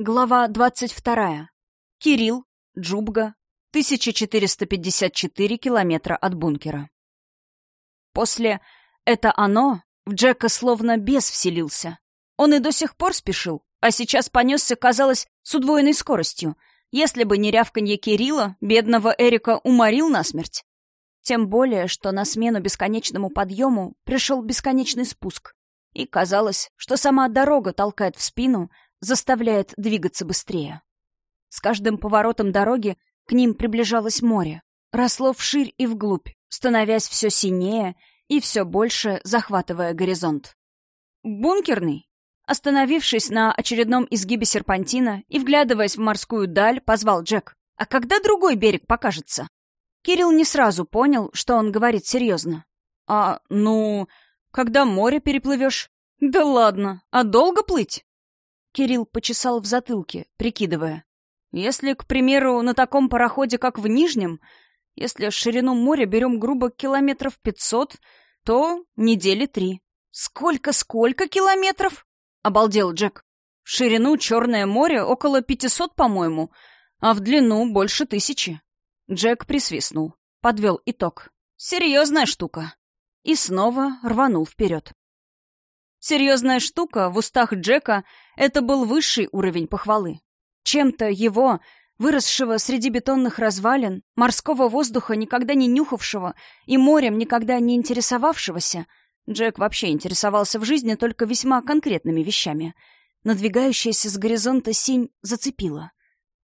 Глава 22. Кирилл, Джубга, 1454 километра от бункера. После «это оно» в Джека словно бес вселился. Он и до сих пор спешил, а сейчас понесся, казалось, с удвоенной скоростью. Если бы не рявканье Кирилла, бедного Эрика уморил насмерть. Тем более, что на смену бесконечному подъему пришел бесконечный спуск. И казалось, что сама дорога толкает в спину — заставляет двигаться быстрее. С каждым поворотом дороги к ним приближалось море, росло вширь и вглубь, становясь все синее и все больше захватывая горизонт. «Бункерный?» Остановившись на очередном изгибе серпантина и вглядываясь в морскую даль, позвал Джек. «А когда другой берег покажется?» Кирилл не сразу понял, что он говорит серьезно. «А, ну, когда море переплывешь?» «Да ладно, а долго плыть?» Кирилл почесал в затылке, прикидывая. Если, к примеру, на таком пароходе, как в Нижнем, если ширину моря берем грубо километров пятьсот, то недели три. «Сколько-сколько километров?» — обалдел Джек. «В ширину Черное море около пятисот, по-моему, а в длину больше тысячи». Джек присвистнул, подвел итог. «Серьезная штука». И снова рванул вперед. Серьезная штука в устах Джека — это был высший уровень похвалы. Чем-то его, выросшего среди бетонных развалин, морского воздуха, никогда не нюхавшего и морем никогда не интересовавшегося, Джек вообще интересовался в жизни только весьма конкретными вещами. Надвигающаяся с горизонта синь зацепила.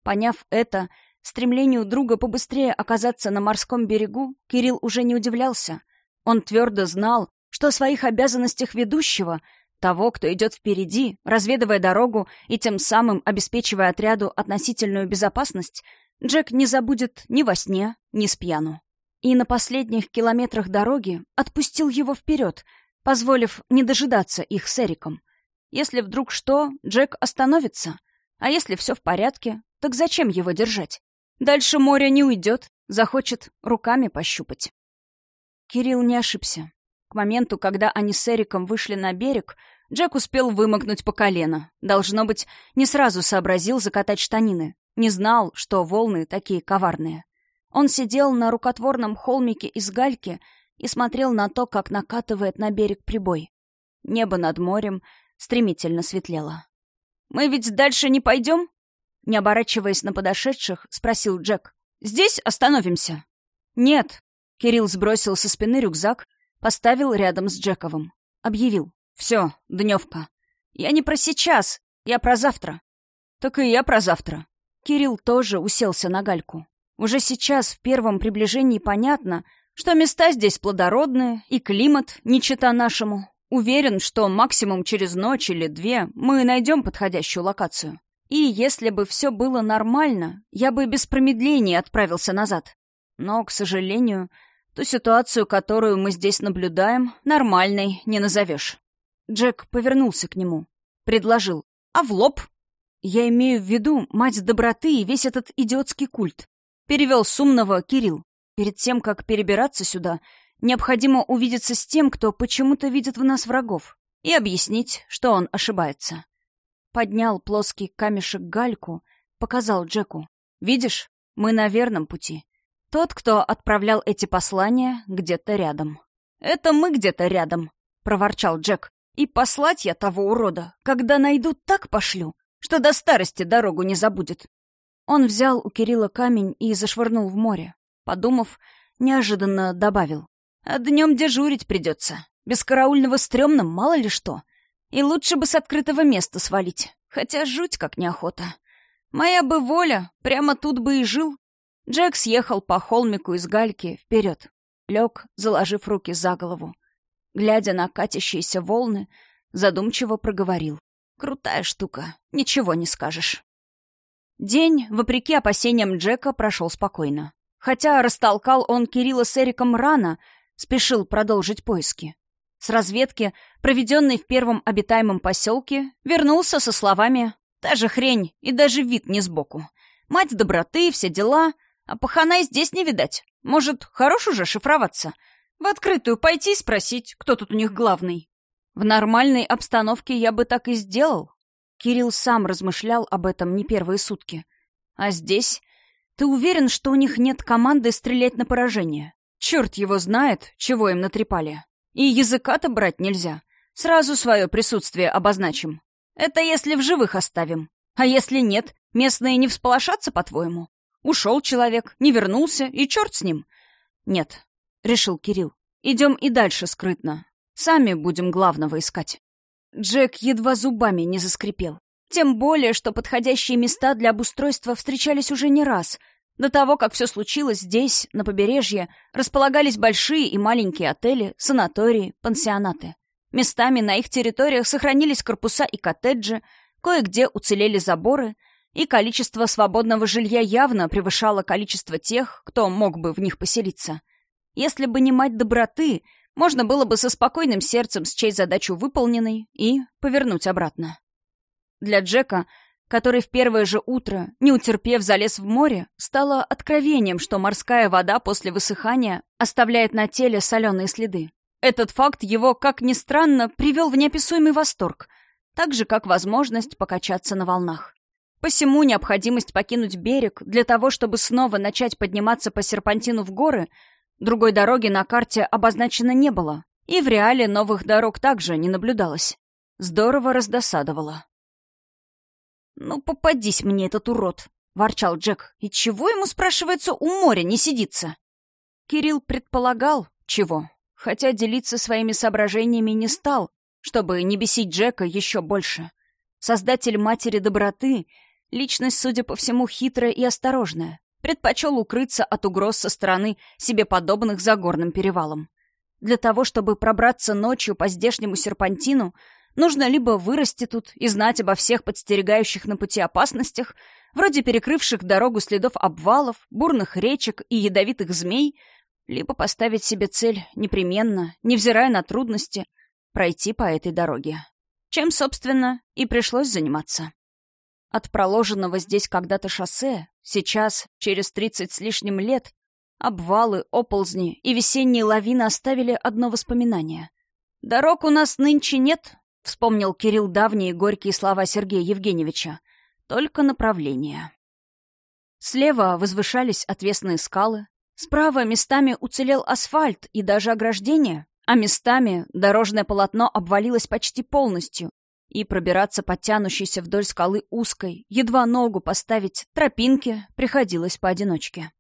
Поняв это, стремлению друга побыстрее оказаться на морском берегу, Кирилл уже не удивлялся. Он твердо знал, что о своих обязанностях ведущего, того, кто идет впереди, разведывая дорогу и тем самым обеспечивая отряду относительную безопасность, Джек не забудет ни во сне, ни с пьяну. И на последних километрах дороги отпустил его вперед, позволив не дожидаться их с Эриком. Если вдруг что, Джек остановится. А если все в порядке, так зачем его держать? Дальше море не уйдет, захочет руками пощупать. Кирилл не ошибся. К моменту, когда они с Эриком вышли на берег, Джек успел вымокнуть по колено. Должно быть, не сразу сообразил закатать штанины. Не знал, что волны такие коварные. Он сидел на рукотворном холмике из гальки и смотрел на то, как накатывает на берег прибой. Небо над морем стремительно светлело. «Мы ведь дальше не пойдем?» Не оборачиваясь на подошедших, спросил Джек. «Здесь остановимся?» «Нет». Кирилл сбросил со спины рюкзак Поставил рядом с Джековым. Объявил. «Все, дневка. Я не про сейчас, я про завтра». «Так и я про завтра». Кирилл тоже уселся на гальку. Уже сейчас, в первом приближении, понятно, что места здесь плодородные, и климат не чита нашему. Уверен, что максимум через ночь или две мы найдем подходящую локацию. И если бы все было нормально, я бы без промедления отправился назад. Но, к сожалению, Ту ситуацию, которую мы здесь наблюдаем, нормальной не назовешь. Джек повернулся к нему. Предложил. А в лоб? Я имею в виду мать доброты и весь этот идиотский культ. Перевел с умного Кирилл. Перед тем, как перебираться сюда, необходимо увидеться с тем, кто почему-то видит в нас врагов, и объяснить, что он ошибается. Поднял плоский камешек гальку, показал Джеку. «Видишь, мы на верном пути. Тот, кто отправлял эти послания, где-то рядом. «Это мы где-то рядом», — проворчал Джек. «И послать я того урода, когда найду, так пошлю, что до старости дорогу не забудет». Он взял у Кирилла камень и зашвырнул в море. Подумав, неожиданно добавил. «А днем дежурить придется. Без караульного стрёмно, мало ли что. И лучше бы с открытого места свалить, хотя жуть как неохота. Моя бы воля, прямо тут бы и жил, Джек съехал по холмику из гальки вперед, лег, заложив руки за голову. Глядя на катящиеся волны, задумчиво проговорил. «Крутая штука, ничего не скажешь». День, вопреки опасениям Джека, прошел спокойно. Хотя растолкал он Кирилла с Эриком рано, спешил продолжить поиски. С разведки, проведенной в первом обитаемом поселке, вернулся со словами «Та же хрень, и даже вид не сбоку. Мать доброты, все дела, а пахана здесь не видать. Может, хорош уже шифроваться? В открытую пойти и спросить, кто тут у них главный. В нормальной обстановке я бы так и сделал. Кирилл сам размышлял об этом не первые сутки. А здесь... Ты уверен, что у них нет команды стрелять на поражение? Черт его знает, чего им натрепали. И языка-то брать нельзя. Сразу свое присутствие обозначим. Это если в живых оставим. А если нет, местные не всполошатся, по-твоему? Ушел человек, не вернулся, и черт с ним. Нет, решил Кирилл. Идем и дальше скрытно. Сами будем главного искать. Джек едва зубами не заскрипел. Тем более, что подходящие места для обустройства встречались уже не раз. До того, как все случилось здесь, на побережье, располагались большие и маленькие отели, санатории, пансионаты. Местами на их территориях сохранились корпуса и коттеджи, кое-где уцелели заборы, и количество свободного жилья явно превышало количество тех, кто мог бы в них поселиться. Если бы не мать доброты, можно было бы со спокойным сердцем счесть задачу выполненной и повернуть обратно. Для Джека, который в первое же утро, не утерпев, залез в море, стало откровением, что морская вода после высыхания оставляет на теле соленые следы. Этот факт его, как ни странно, привел в неописуемый восторг, так же, как возможность покачаться на волнах. Посему необходимость покинуть берег для того, чтобы снова начать подниматься по серпантину в горы, другой дороги на карте обозначено не было, и в реале новых дорог также не наблюдалось. Здорово раздосадовало. «Ну, попадись мне этот урод!» — ворчал Джек. «И чего ему, спрашивается, у моря не сидится?» Кирилл предполагал, чего, хотя делиться своими соображениями не стал, чтобы не бесить Джека еще больше. Создатель матери доброты — личность, судя по всему, хитрая и осторожная, предпочел укрыться от угроз со стороны себе подобных за горным перевалом. Для того, чтобы пробраться ночью по здешнему серпантину — Нужно либо вырасти тут и знать обо всех подстерегающих на пути опасностях, вроде перекрывших дорогу следов обвалов, бурных речек и ядовитых змей, либо поставить себе цель непременно, невзирая на трудности, пройти по этой дороге. Чем, собственно, и пришлось заниматься. От проложенного здесь когда-то шоссе, сейчас, через тридцать с лишним лет, обвалы, оползни и весенние лавины оставили одно воспоминание. Дорог у нас нынче нет, Вспомнил Кирилл давние горькие слова Сергея Евгеньевича. Только направление. Слева возвышались отвесные скалы. Справа местами уцелел асфальт и даже ограждение, а местами дорожное полотно обвалилось почти полностью, и пробираться по тянущейся вдоль скалы узкой, едва ногу поставить, тропинке приходилось поодиночке.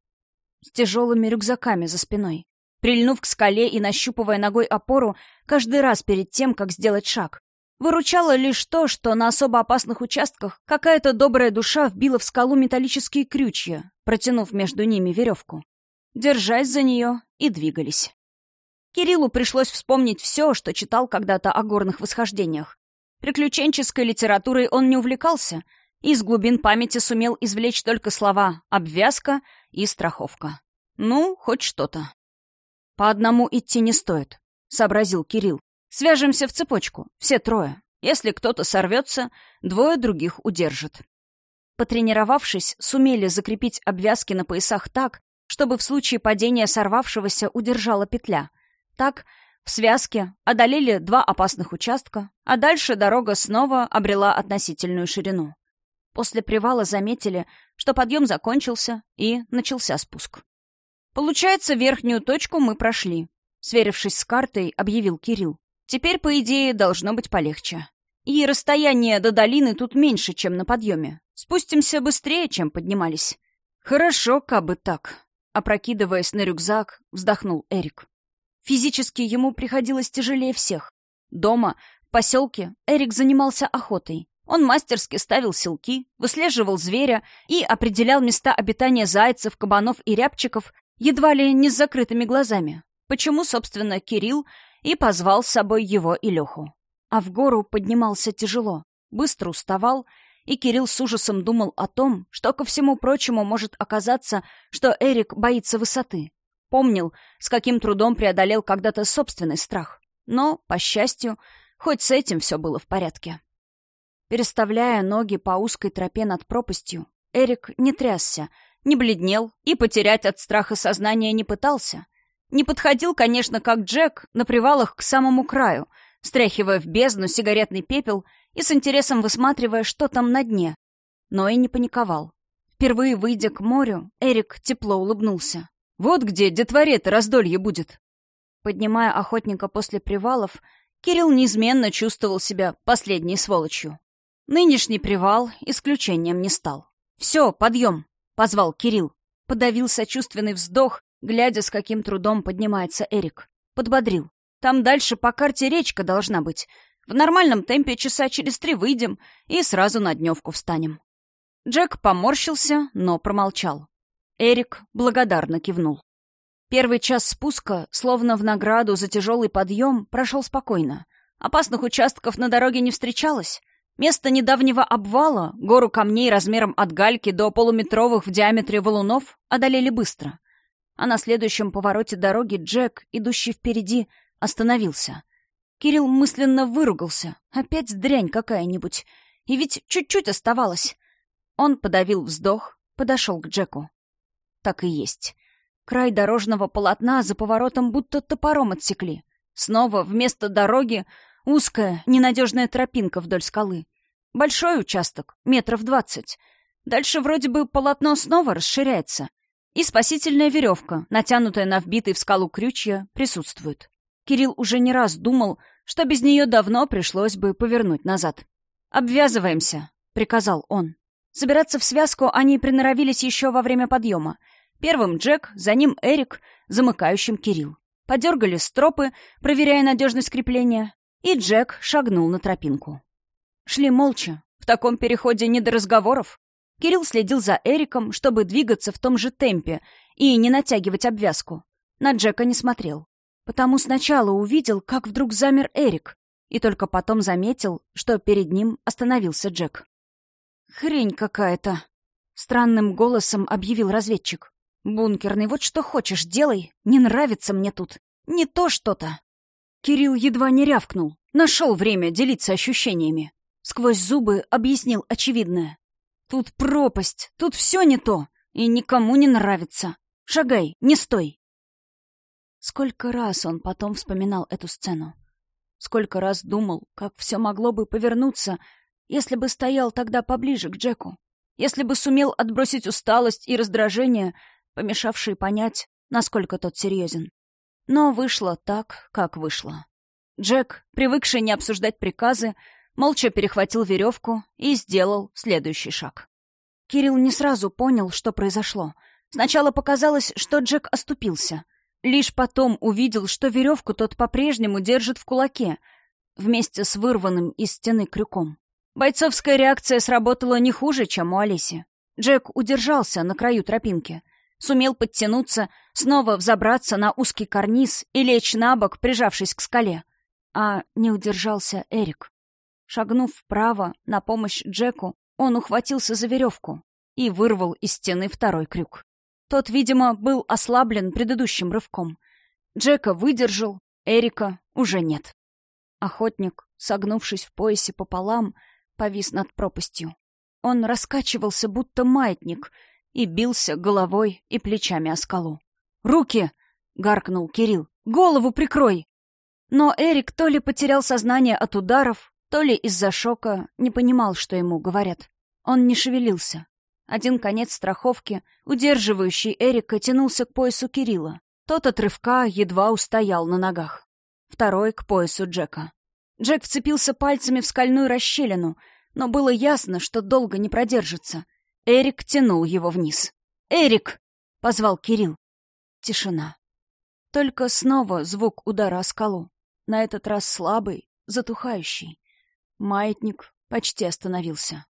С тяжелыми рюкзаками за спиной. Прильнув к скале и нащупывая ногой опору, каждый раз перед тем, как сделать шаг. Выручало лишь то, что на особо опасных участках какая-то добрая душа вбила в скалу металлические крючья, протянув между ними веревку. Держась за нее и двигались. Кириллу пришлось вспомнить все, что читал когда-то о горных восхождениях. Приключенческой литературой он не увлекался и из глубин памяти сумел извлечь только слова «обвязка» и «страховка». Ну, хоть что-то. «По одному идти не стоит», — сообразил Кирилл. Свяжемся в цепочку, все трое. Если кто-то сорвется, двое других удержат. Потренировавшись, сумели закрепить обвязки на поясах так, чтобы в случае падения сорвавшегося удержала петля. Так, в связке одолели два опасных участка, а дальше дорога снова обрела относительную ширину. После привала заметили, что подъем закончился, и начался спуск. Получается, верхнюю точку мы прошли. Сверившись с картой, объявил Кирилл. Теперь, по идее, должно быть полегче. И расстояние до долины тут меньше, чем на подъеме. Спустимся быстрее, чем поднимались. Хорошо, кабы так. Опрокидываясь на рюкзак, вздохнул Эрик. Физически ему приходилось тяжелее всех. Дома, в поселке, Эрик занимался охотой. Он мастерски ставил селки, выслеживал зверя и определял места обитания зайцев, кабанов и рябчиков едва ли не с закрытыми глазами. Почему, собственно, Кирилл и позвал с собой его и Леху. А в гору поднимался тяжело, быстро уставал, и Кирилл с ужасом думал о том, что, ко всему прочему, может оказаться, что Эрик боится высоты. Помнил, с каким трудом преодолел когда-то собственный страх. Но, по счастью, хоть с этим все было в порядке. Переставляя ноги по узкой тропе над пропастью, Эрик не трясся, не бледнел и потерять от страха сознание не пытался. Не подходил, конечно, как Джек, на привалах к самому краю, стряхивая в бездну сигаретный пепел и с интересом высматривая, что там на дне. Но и не паниковал. Впервые выйдя к морю, Эрик тепло улыбнулся. «Вот где детворе-то раздолье будет!» Поднимая охотника после привалов, Кирилл неизменно чувствовал себя последней сволочью. Нынешний привал исключением не стал. «Все, подъем!» — позвал Кирилл. Подавил сочувственный вздох, глядя, с каким трудом поднимается Эрик. Подбодрил. «Там дальше по карте речка должна быть. В нормальном темпе часа через три выйдем и сразу на дневку встанем». Джек поморщился, но промолчал. Эрик благодарно кивнул. Первый час спуска, словно в награду за тяжелый подъем, прошел спокойно. Опасных участков на дороге не встречалось. Место недавнего обвала, гору камней размером от гальки до полуметровых в диаметре валунов, одолели быстро. А на следующем повороте дороги Джек, идущий впереди, остановился. Кирилл мысленно выругался. Опять дрянь какая-нибудь. И ведь чуть-чуть оставалось. Он подавил вздох, подошел к Джеку. Так и есть. Край дорожного полотна за поворотом будто топором отсекли. Снова вместо дороги узкая, ненадежная тропинка вдоль скалы. Большой участок, метров двадцать. Дальше вроде бы полотно снова расширяется. И спасительная веревка, натянутая на вбитый в скалу крючья, присутствует. Кирилл уже не раз думал, что без нее давно пришлось бы повернуть назад. «Обвязываемся», — приказал он. Собираться в связку они приноровились еще во время подъема — Первым Джек, за ним Эрик, замыкающим Кирилл. Подергали стропы, проверяя надежность крепления, и Джек шагнул на тропинку. Шли молча. В таком переходе не до разговоров. Кирилл следил за Эриком, чтобы двигаться в том же темпе и не натягивать обвязку. На Джека не смотрел. Потому сначала увидел, как вдруг замер Эрик, и только потом заметил, что перед ним остановился Джек. «Хрень какая-то», — странным голосом объявил разведчик. «Бункерный, вот что хочешь, делай. Не нравится мне тут. Не то что-то». Кирилл едва не рявкнул. Нашел время делиться ощущениями. Сквозь зубы объяснил очевидное. «Тут пропасть, тут все не то, и никому не нравится. Шагай, не стой». Сколько раз он потом вспоминал эту сцену. Сколько раз думал, как все могло бы повернуться, если бы стоял тогда поближе к Джеку. Если бы сумел отбросить усталость и раздражение — помешавшие понять, насколько тот серьезен. Но вышло так, как вышло. Джек, привыкший не обсуждать приказы, молча перехватил веревку и сделал следующий шаг. Кирилл не сразу понял, что произошло. Сначала показалось, что Джек оступился. Лишь потом увидел, что веревку тот по-прежнему держит в кулаке, вместе с вырванным из стены крюком. Бойцовская реакция сработала не хуже, чем у Олеси. Джек удержался на краю тропинки — сумел подтянуться, снова взобраться на узкий карниз и лечь на бок, прижавшись к скале. А не удержался Эрик. Шагнув вправо на помощь Джеку, он ухватился за веревку и вырвал из стены второй крюк. Тот, видимо, был ослаблен предыдущим рывком. Джека выдержал, Эрика уже нет. Охотник, согнувшись в поясе пополам, повис над пропастью. Он раскачивался, будто маятник — и бился головой и плечами о скалу. «Руки!» — гаркнул Кирилл. «Голову прикрой!» Но Эрик то ли потерял сознание от ударов, то ли из-за шока не понимал, что ему говорят. Он не шевелился. Один конец страховки, удерживающий Эрика, тянулся к поясу Кирилла. Тот от рывка едва устоял на ногах. Второй — к поясу Джека. Джек вцепился пальцами в скальную расщелину, но было ясно, что долго не продержится. Эрик тянул его вниз. «Эрик!» — позвал Кирилл. Тишина. Только снова звук удара о скалу. На этот раз слабый, затухающий. Маятник почти остановился.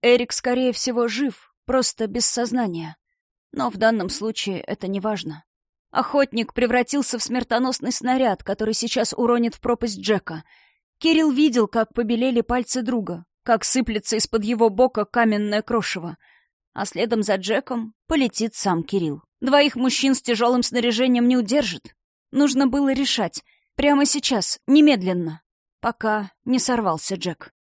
Эрик, скорее всего, жив, просто без сознания. Но в данном случае это не важно. Охотник превратился в смертоносный снаряд, который сейчас уронит в пропасть Джека. Кирилл видел, как побелели пальцы друга, как сыплется из-под его бока каменное крошево. А следом за Джеком полетит сам Кирилл. Двоих мужчин с тяжелым снаряжением не удержит. Нужно было решать. Прямо сейчас, немедленно. Пока не сорвался Джек.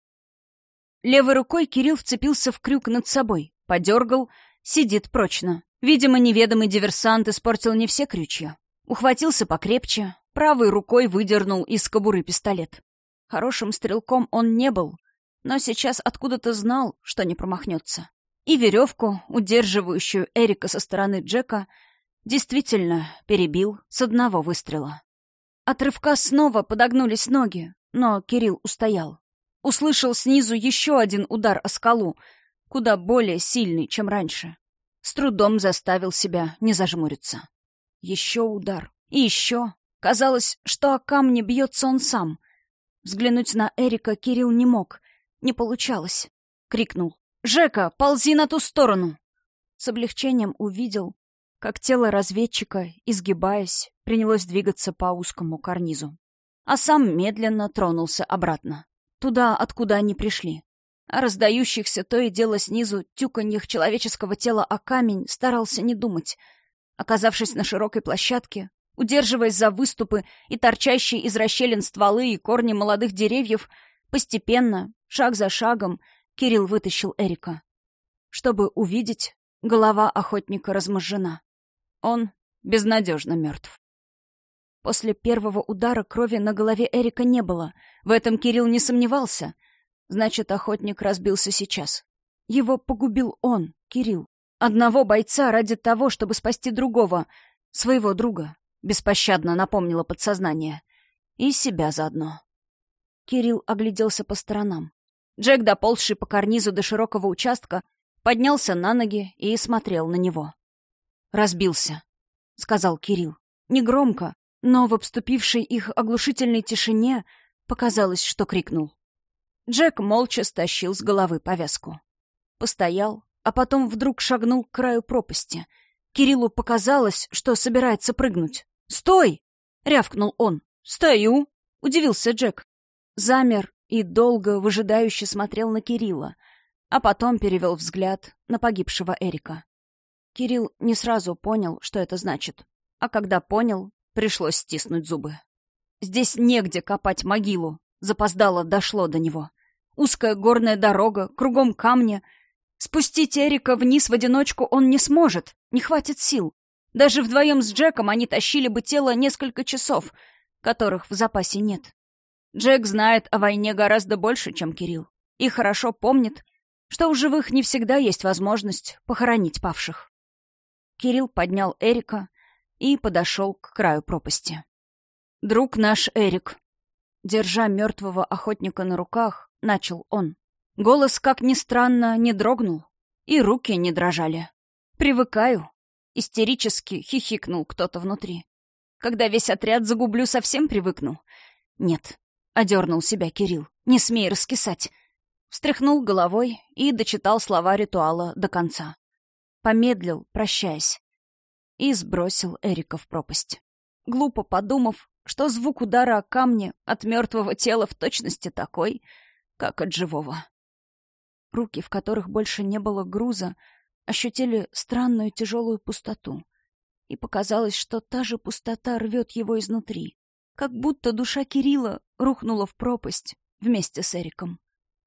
Левой рукой Кирилл вцепился в крюк над собой, подергал, сидит прочно. Видимо, неведомый диверсант испортил не все крючья. Ухватился покрепче, правой рукой выдернул из кобуры пистолет. Хорошим стрелком он не был, но сейчас откуда-то знал, что не промахнется. И веревку, удерживающую Эрика со стороны Джека, действительно перебил с одного выстрела. От рывка снова подогнулись ноги, но Кирилл устоял. Услышал снизу еще один удар о скалу, куда более сильный, чем раньше. С трудом заставил себя не зажмуриться. Еще удар. И еще. Казалось, что о камне бьется он сам. Взглянуть на Эрика Кирилл не мог. Не получалось. Крикнул. «Жека, ползи на ту сторону!» С облегчением увидел, как тело разведчика, изгибаясь, принялось двигаться по узкому карнизу. А сам медленно тронулся обратно. Туда, откуда они пришли. О раздающихся то и дело снизу тюканьях человеческого тела о камень старался не думать. Оказавшись на широкой площадке, удерживаясь за выступы и торчащие из расщелин стволы и корни молодых деревьев, постепенно, шаг за шагом, Кирилл вытащил Эрика. Чтобы увидеть, голова охотника разможжена. Он безнадежно мертв. После первого удара крови на голове Эрика не было. В этом Кирилл не сомневался. Значит, охотник разбился сейчас. Его погубил он, Кирилл. Одного бойца ради того, чтобы спасти другого, своего друга. Беспощадно напомнило подсознание. И себя заодно. Кирилл огляделся по сторонам. Джек, доползший по карнизу до широкого участка, поднялся на ноги и смотрел на него. «Разбился», — сказал Кирилл. Негромко, но в обступившей их оглушительной тишине показалось, что крикнул. Джек молча стащил с головы повязку. Постоял, а потом вдруг шагнул к краю пропасти. Кириллу показалось, что собирается прыгнуть. «Стой!» — рявкнул он. «Стою!» — удивился Джек. Замер и долго выжидающе смотрел на Кирилла, а потом перевел взгляд на погибшего Эрика. Кирилл не сразу понял, что это значит. А когда понял, пришлось стиснуть зубы. Здесь негде копать могилу. Запоздало дошло до него. Узкая горная дорога, кругом камни. Спустить Эрика вниз в одиночку он не сможет, не хватит сил. Даже вдвоем с Джеком они тащили бы тело несколько часов, которых в запасе нет. Джек знает о войне гораздо больше, чем Кирилл. И хорошо помнит, что у живых не всегда есть возможность похоронить павших. Кирилл поднял Эрика и подошел к краю пропасти. «Друг наш Эрик», держа мертвого охотника на руках, начал он. Голос, как ни странно, не дрогнул, и руки не дрожали. «Привыкаю», — истерически хихикнул кто-то внутри. «Когда весь отряд загублю, совсем привыкну». «Нет», — одернул себя Кирилл, — «не смей раскисать». Встряхнул головой и дочитал слова ритуала до конца помедлил, прощаясь, и сбросил Эрика в пропасть. Глупо подумав, что звук удара о камне от мертвого тела в точности такой, как от живого. Руки, в которых больше не было груза, ощутили странную тяжелую пустоту. И показалось, что та же пустота рвет его изнутри. Как будто душа Кирилла рухнула в пропасть вместе с Эриком.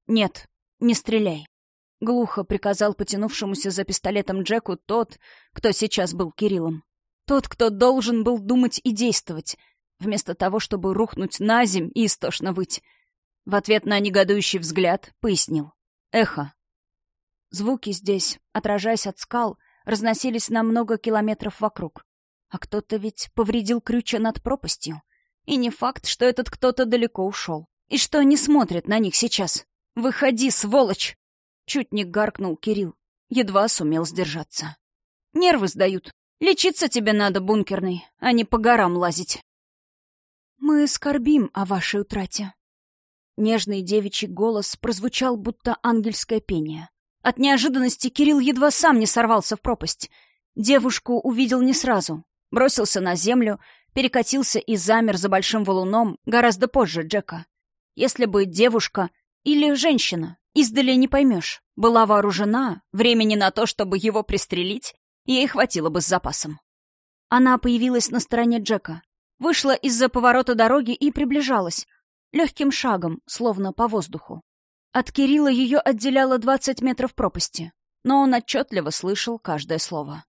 «Нет, не стреляй», — глухо приказал потянувшемуся за пистолетом Джеку тот, кто сейчас был Кириллом. Тот, кто должен был думать и действовать, вместо того, чтобы рухнуть на земь и истошно выть. В ответ на негодующий взгляд пояснил. «Эхо». Звуки здесь, отражаясь от скал, разносились на много километров вокруг. А кто-то ведь повредил крюча над пропастью. И не факт, что этот кто-то далеко ушел. И что не смотрит на них сейчас. «Выходи, сволочь!» Чуть не гаркнул Кирилл. Едва сумел сдержаться. Нервы сдают. Лечиться тебе надо, бункерный, а не по горам лазить. Мы скорбим о вашей утрате. Нежный девичий голос прозвучал, будто ангельское пение. От неожиданности Кирилл едва сам не сорвался в пропасть. Девушку увидел не сразу. Бросился на землю, перекатился и замер за большим валуном гораздо позже Джека. Если бы девушка или женщина Издали не поймешь. Была вооружена, времени на то, чтобы его пристрелить, ей хватило бы с запасом. Она появилась на стороне Джека, вышла из-за поворота дороги и приближалась, легким шагом, словно по воздуху. От Кирилла ее отделяло 20 метров пропасти, но он отчетливо слышал каждое слово.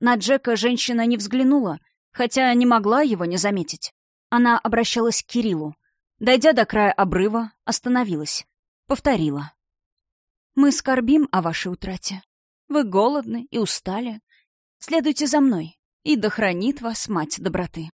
На Джека женщина не взглянула, хотя не могла его не заметить. Она обращалась к Кириллу. Дойдя до края обрыва, остановилась. Повторила. «Мы скорбим о вашей утрате. Вы голодны и устали. Следуйте за мной, и да хранит вас мать доброты».